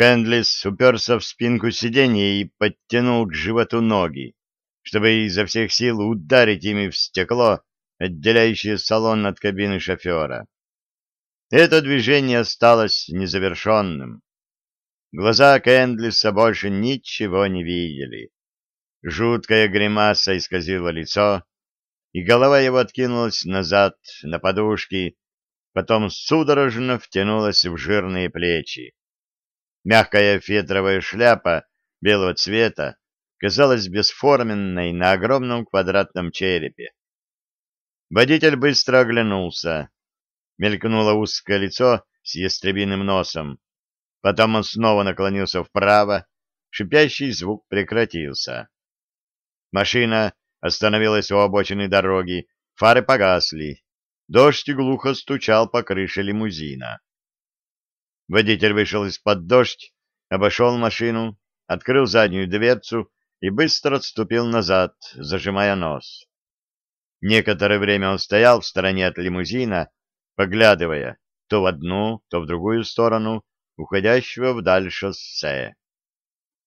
Кэндлис уперся в спинку сиденья и подтянул к животу ноги, чтобы изо всех сил ударить ими в стекло, отделяющее салон от кабины шофера. Это движение осталось незавершенным. Глаза Кэндлиса больше ничего не видели. Жуткая гримаса исказила лицо, и голова его откинулась назад на подушки, потом судорожно втянулась в жирные плечи. Мягкая фетровая шляпа белого цвета казалась бесформенной на огромном квадратном черепе. Водитель быстро оглянулся. Мелькнуло узкое лицо с ястребиным носом. Потом он снова наклонился вправо. Шипящий звук прекратился. Машина остановилась у обочины дороги. Фары погасли. Дождь глухо стучал по крыше лимузина. Водитель вышел из-под дождь, обошел машину, открыл заднюю дверцу и быстро отступил назад, зажимая нос. Некоторое время он стоял в стороне от лимузина, поглядывая то в одну, то в другую сторону уходящего вдаль шоссе.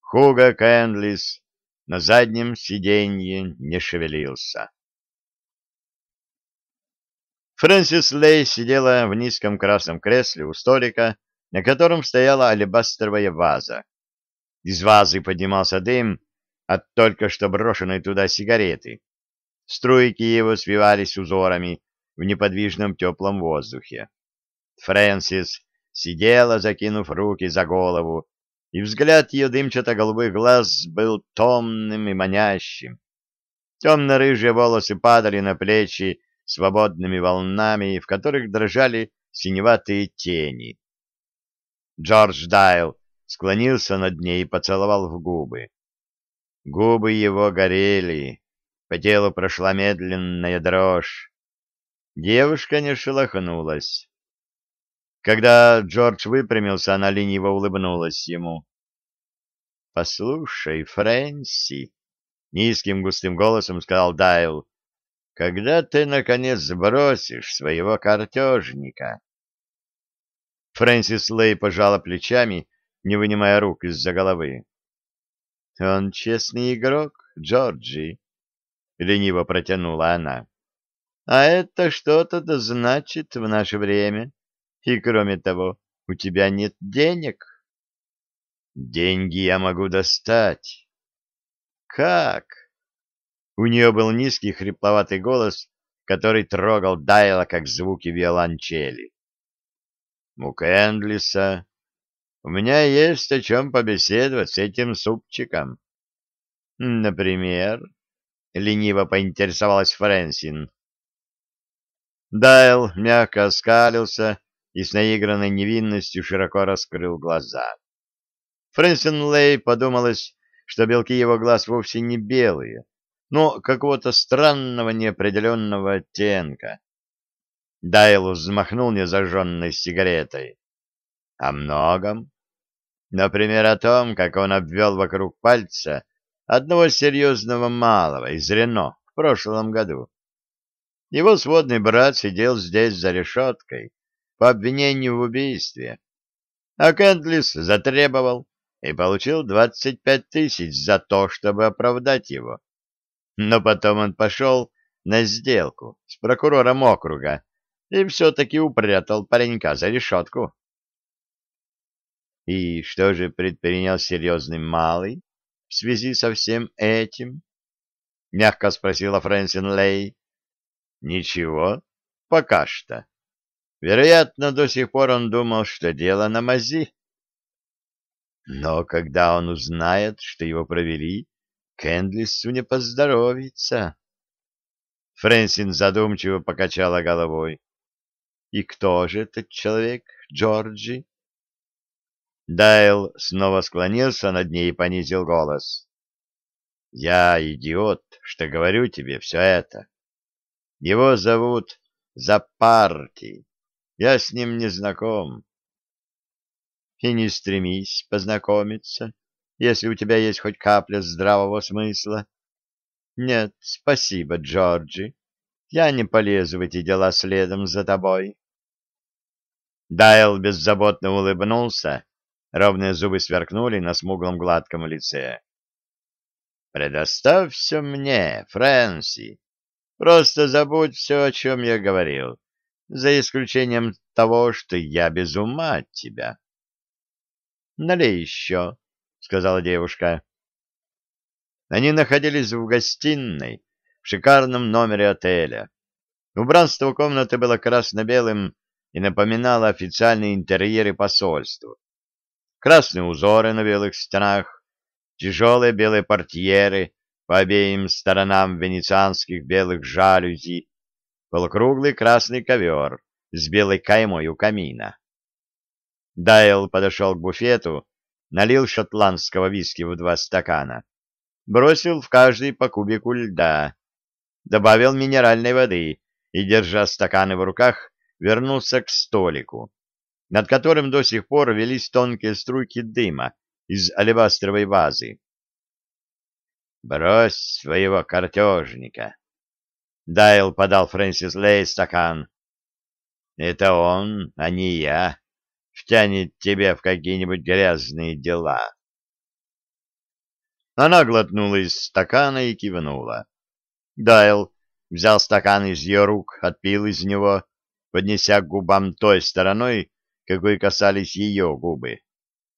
Хуга Кэндлис на заднем сиденье не шевелился. Фрэнсис Лей сидела в низком красном кресле у столика, на котором стояла алебастровая ваза. Из вазы поднимался дым от только что брошенной туда сигареты. Струйки его свивались узорами в неподвижном теплом воздухе. Фрэнсис сидела, закинув руки за голову, и взгляд ее дымчато-голубых глаз был томным и манящим. Темно-рыжие волосы падали на плечи свободными волнами, в которых дрожали синеватые тени. Джордж Дайл склонился над ней и поцеловал в губы. Губы его горели, по телу прошла медленная дрожь. Девушка не шелохнулась. Когда Джордж выпрямился, она лениво улыбнулась ему. — Послушай, Фрэнси, — низким густым голосом сказал Дайл, — когда ты, наконец, сбросишь своего картежника? Фрэнсис Лей пожала плечами, не вынимая рук из-за головы. — Он честный игрок, Джорджи, — лениво протянула она. — А это что-то да значит в наше время. И, кроме того, у тебя нет денег. — Деньги я могу достать. — Как? У нее был низкий хрипловатый голос, который трогал Дайла, как звуки виолончели у Кэндлиса. У меня есть о чем побеседовать с этим супчиком. — Например? — лениво поинтересовалась Фрэнсин. Дайл мягко оскалился и с наигранной невинностью широко раскрыл глаза. Фрэнсин Лей подумалось, что белки его глаз вовсе не белые, но какого-то странного неопределенного оттенка. Дайл взмахнул незажженной сигаретой. О многом. Например, о том, как он обвел вокруг пальца одного серьезного малого из Рено в прошлом году. Его сводный брат сидел здесь за решеткой по обвинению в убийстве. А Кентлис затребовал и получил двадцать пять тысяч за то, чтобы оправдать его. Но потом он пошел на сделку с прокурором округа и все-таки упрятал паренька за решетку. И что же предпринял серьезный малый в связи со всем этим? — мягко спросила Фрэнсин Лей. — Ничего, пока что. Вероятно, до сих пор он думал, что дело на мази. Но когда он узнает, что его провели, Кэндлису не поздоровится. Фрэнсин задумчиво покачала головой. И кто же этот человек, Джорджи? Дайл снова склонился над ней и понизил голос. Я идиот, что говорю тебе все это. Его зовут Запарти. Я с ним не знаком. И не стремись познакомиться, если у тебя есть хоть капля здравого смысла. Нет, спасибо, Джорджи. Я не полезу в эти дела следом за тобой. Дайл беззаботно улыбнулся, Ровные зубы сверкнули на смуглом гладком лице. «Предоставь все мне, Фрэнси. Просто забудь все, о чем я говорил, за исключением того, что я без ума от тебя». «Налей еще», — сказала девушка. Они находились в гостиной, в шикарном номере отеля. Убранство комнаты было красно-белым и напоминало официальные интерьеры посольства красные узоры на белых стенах, тяжелые белые портьеры по обеим сторонам венецианских белых жалюзи, полукруглый красный ковер с белой каймой у камина. Тайл подошел к буфету, налил шотландского виски в два стакана, бросил в каждый по кубику льда, добавил минеральной воды и, держа стаканы в руках, вернулся к столику, над которым до сих пор велись тонкие струйки дыма из алебастровой вазы. «Брось своего картежника!» Дайл подал Фрэнсис Лей стакан. «Это он, а не я, втянет тебя в какие-нибудь грязные дела». Она глотнула из стакана и кивнула. Дайл взял стакан из ее рук, отпил из него, поднеся к губам той стороной, какой касались ее губы.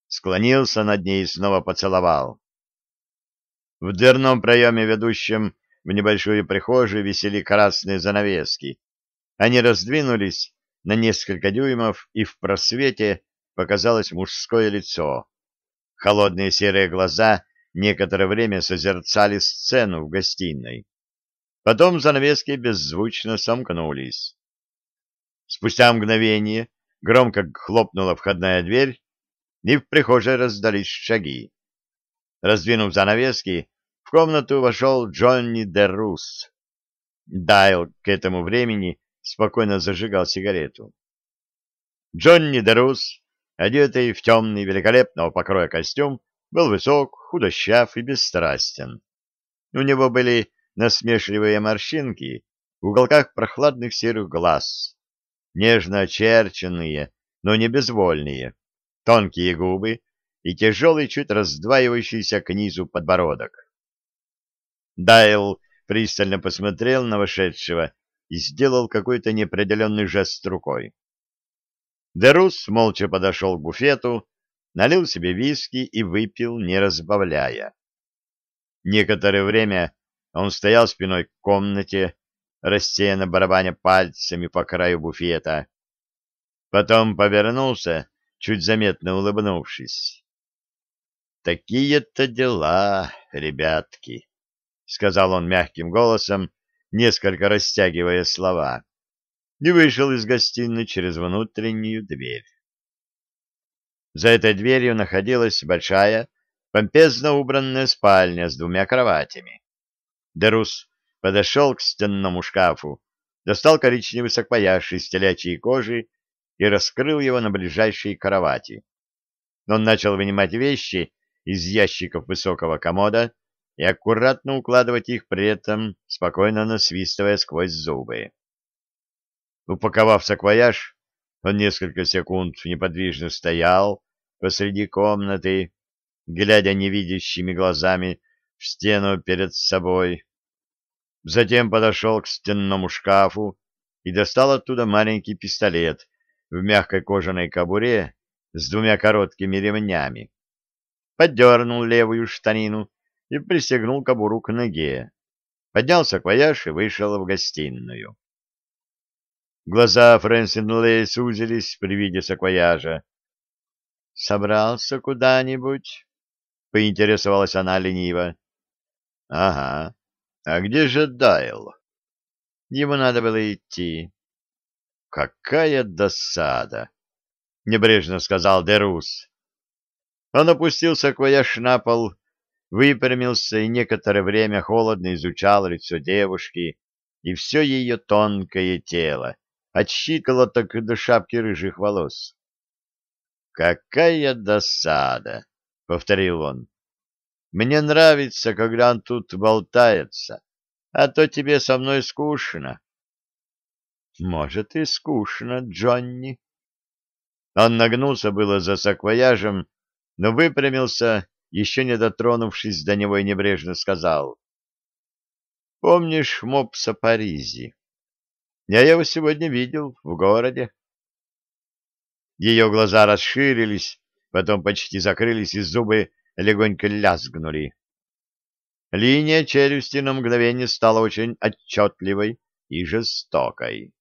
Склонился над ней и снова поцеловал. В дверном проеме, ведущем в небольшую прихожую, висели красные занавески. Они раздвинулись на несколько дюймов, и в просвете показалось мужское лицо. Холодные серые глаза некоторое время созерцали сцену в гостиной. Потом занавески беззвучно сомкнулись. Спустя мгновение Громко хлопнула входная дверь, и в прихожей раздались шаги. Раздвинув занавески, в комнату вошел Джонни Деррус. Дайл к этому времени спокойно зажигал сигарету. Джонни Деррус, одетый в темный великолепного покроя костюм, был высок, худощав и бесстрастен. У него были насмешливые морщинки в уголках прохладных серых глаз, нежно очерченные, но не безвольные, тонкие губы и тяжелый, чуть раздваивающийся к низу подбородок. Дайл пристально посмотрел на вошедшего и сделал какой-то неопределенный жест рукой. Дерус молча подошел к буфету, налил себе виски и выпил, не разбавляя. Некоторое время он стоял спиной к комнате, рассеянно барабаня пальцами по краю буфета. Потом повернулся, чуть заметно улыбнувшись. «Такие-то дела, ребятки», — сказал он мягким голосом, несколько растягивая слова, и вышел из гостиной через внутреннюю дверь. За этой дверью находилась большая, помпезно убранная спальня с двумя кроватями. Дерус подошел к стенному шкафу, достал коричневый саквояж из телячьей кожи и раскрыл его на ближайшей кровати. Он начал вынимать вещи из ящиков высокого комода и аккуратно укладывать их при этом, спокойно насвистывая сквозь зубы. Упаковав саквояж, он несколько секунд неподвижно стоял посреди комнаты, глядя невидящими глазами в стену перед собой, Затем подошел к стенному шкафу и достал оттуда маленький пистолет в мягкой кожаной кобуре с двумя короткими ремнями. Поддернул левую штанину и пристегнул кобуру к ноге. Поднялся квояж и вышел в гостиную. Глаза Фрэнсин Лей сузились при виде саквояжа. «Собрался куда-нибудь?» — поинтересовалась она лениво. «Ага. А где же Дайл? Ему надо было идти. Какая досада! Небрежно сказал Дерус. Он опустился квояж на пол, выпрямился и некоторое время холодно изучал лицо девушки и все ее тонкое тело, от щиколоток до шапки рыжих волос. «Какая досада!» — повторил он. Мне нравится, когда он тут болтается, а то тебе со мной скучно. Может, и скучно, Джонни. Он нагнулся было за саквояжем, но выпрямился, еще не дотронувшись до него и небрежно сказал. «Помнишь мопса Паризи? Я его сегодня видел в городе». Ее глаза расширились, потом почти закрылись, и зубы легонько лязгнули. Линия челюсти на мгновение стала очень отчетливой и жестокой.